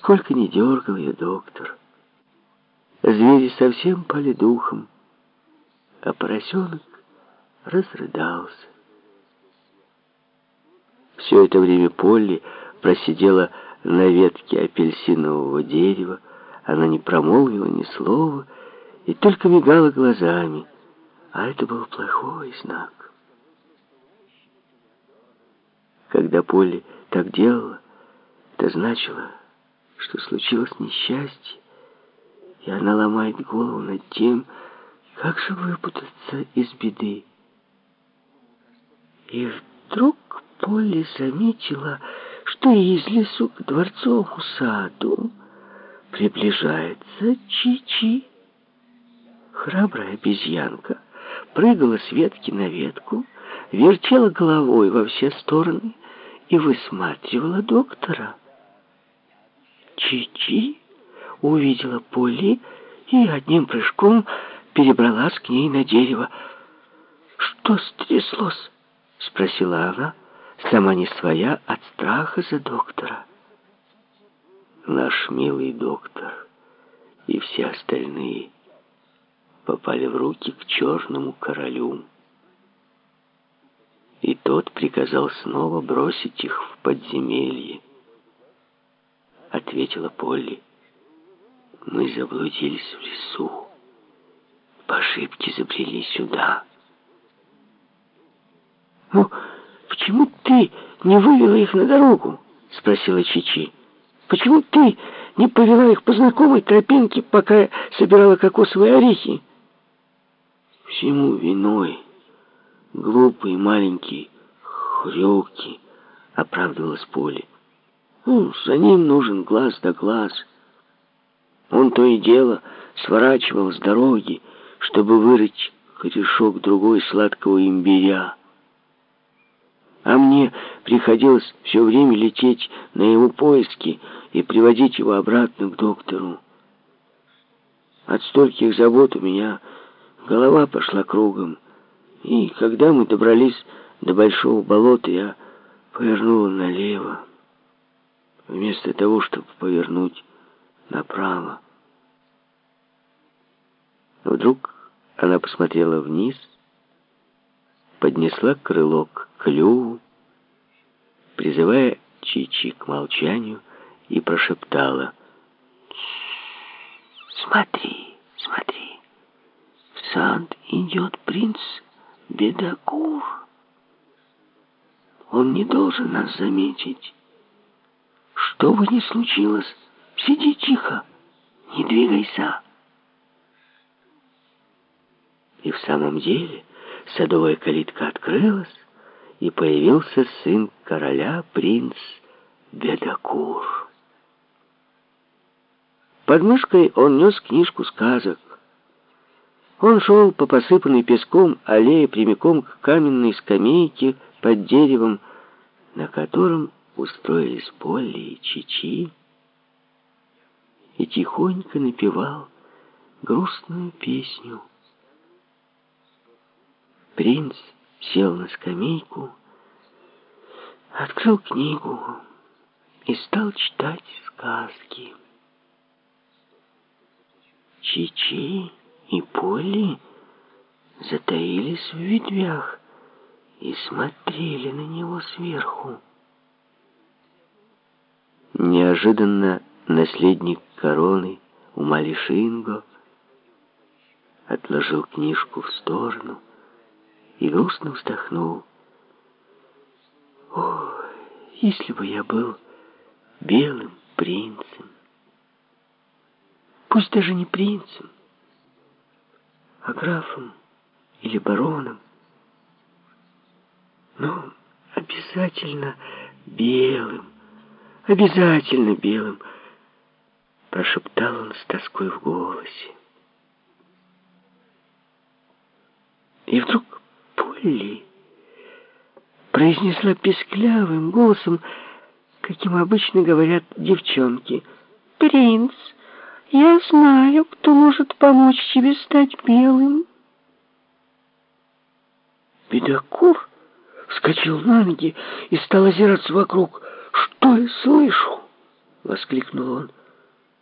сколько ни дергал ее доктор. Звери совсем пали духом, а поросенок разрыдался. Все это время Полли просидела на ветке апельсинового дерева. Она не промолвила ни слова и только мигала глазами. А это был плохой знак. Когда Полли так делала, это значило, что случилось несчастье, и она ломает голову над тем, как же выпутаться из беды. И вдруг Полли заметила, что из лесу к дворцовому саду приближается Чичи. Храбрая обезьянка прыгала с ветки на ветку, вертела головой во все стороны и высматривала доктора. Чичи увидела Полли и одним прыжком перебралась к ней на дерево. «Что стряслось?» — спросила она, сама не своя от страха за доктора. Наш милый доктор и все остальные попали в руки к черному королю. И тот приказал снова бросить их в подземелье. Ответила Полли. Мы заблудились в лесу. По ошибке забрели сюда. Ну, почему ты не вывела их на дорогу? Спросила Чичи. Почему ты не повела их по знакомой тропинке, пока я собирала кокосовые орехи? Всему виной глупый маленький хрюки, оправдывалась Поле. Ну, за ним нужен глаз да глаз. Он то и дело сворачивал с дороги, чтобы вырыть корешок другой сладкого имбиря. А мне приходилось все время лететь на его поиски и приводить его обратно к доктору. От стольких забот у меня голова пошла кругом. И когда мы добрались до большого болота, я повернула налево, вместо того, чтобы повернуть направо. Вдруг она посмотрела вниз, поднесла крыло к клюву, призывая Чичи к молчанию, и прошептала. «Смотри, смотри, в сад идет принц Бедокур. Он не должен нас заметить. Что бы ни случилось, сиди тихо, не двигайся». И в самом деле садовая калитка открылась, и появился сын короля, принц Бедокур. Под мышкой он нес книжку сказок. Он шел по посыпанной песком аллее прямиком к каменной скамейке под деревом, на котором устроились Полли и Чичи, и тихонько напевал грустную песню. Принц сел на скамейку, открыл книгу и стал читать сказки. Чичи и Полли затаились в ветвях и смотрели на него сверху. Неожиданно наследник короны Умали Шинго отложил книжку в сторону и грустно вздохнул. «О, если бы я был белым принцем! Пусть даже не принцем, а графом или бароном, но обязательно белым, обязательно белым!» прошептал он с тоской в голосе. И вдруг Полли произнесла песклявым голосом, каким обычно говорят девчонки. «Принц, я знаю, кто может помочь тебе стать белым». Бедокур вскочил на ноги и стал озираться вокруг. «Что я слышу?» воскликнул он.